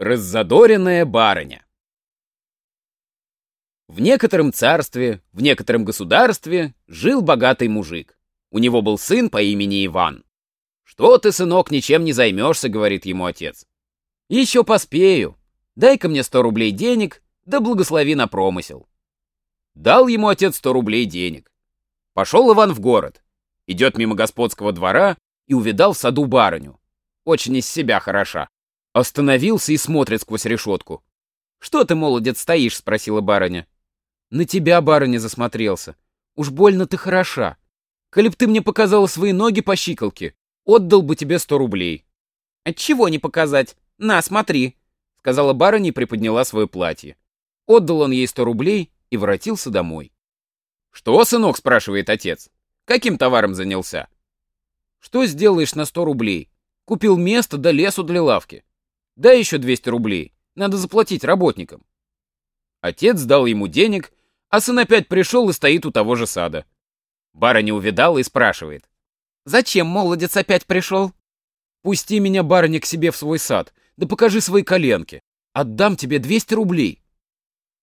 Раззадоренная барыня. В некотором царстве, в некотором государстве жил богатый мужик. У него был сын по имени Иван. «Что ты, сынок, ничем не займешься», — говорит ему отец. «Еще поспею. Дай-ка мне сто рублей денег, да благослови на промысел». Дал ему отец сто рублей денег. Пошел Иван в город. Идет мимо господского двора и увидал в саду барыню. Очень из себя хороша. Остановился и смотрит сквозь решетку. «Что ты, молодец, стоишь?» — спросила барыня. «На тебя, барыня, засмотрелся. Уж больно ты хороша. Коли б ты мне показала свои ноги по щиколке, отдал бы тебе сто рублей». «Отчего не показать? На, смотри», — сказала барыня и приподняла свое платье. Отдал он ей сто рублей и воротился домой. «Что, сынок?» — спрашивает отец. «Каким товаром занялся?» «Что сделаешь на сто рублей? Купил место да лесу для лавки. Дай еще 200 рублей. Надо заплатить работникам. Отец дал ему денег, а сын опять пришел и стоит у того же сада. Барыня увидала и спрашивает. «Зачем молодец опять пришел?» «Пусти меня, барыня, к себе в свой сад, да покажи свои коленки. Отдам тебе 200 рублей».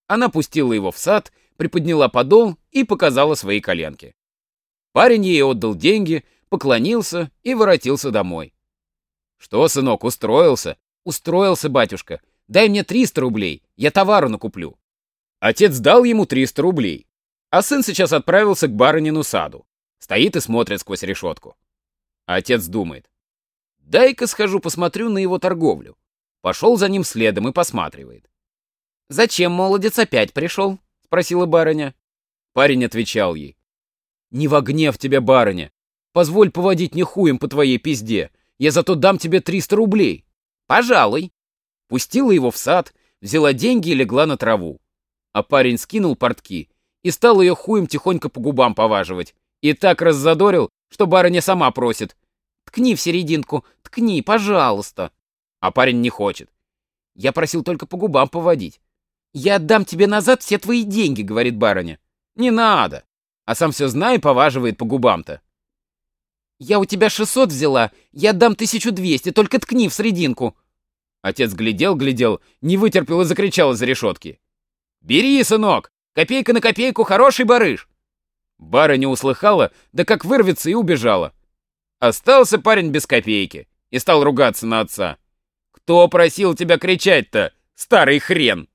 Она пустила его в сад, приподняла подол и показала свои коленки. Парень ей отдал деньги, поклонился и воротился домой. «Что, сынок, устроился?» Устроился батюшка. Дай мне 300 рублей, я товару накуплю. Отец дал ему 300 рублей. А сын сейчас отправился к барынину саду. Стоит и смотрит сквозь решетку. отец думает. Дай-ка схожу посмотрю на его торговлю. Пошел за ним следом и посматривает. «Зачем молодец опять пришел?» — спросила барыня. Парень отвечал ей. «Не во гнев тебя, барыня. Позволь поводить не хуем по твоей пизде. Я зато дам тебе 300 рублей». «Пожалуй». Пустила его в сад, взяла деньги и легла на траву. А парень скинул портки и стал ее хуем тихонько по губам поваживать. И так раззадорил, что барыня сама просит. «Ткни в серединку, ткни, пожалуйста». А парень не хочет. Я просил только по губам поводить. «Я отдам тебе назад все твои деньги», — говорит барыня. «Не надо». А сам все знает и поваживает по губам-то. «Я у тебя 600 взяла, я отдам 1200, только ткни в срединку». Отец глядел-глядел, не вытерпел и закричал из-за решетки. «Бери, сынок! Копейка на копейку, хороший барыш!» Барыня услыхала, да как вырвется и убежала. Остался парень без копейки и стал ругаться на отца. «Кто просил тебя кричать-то, старый хрен?»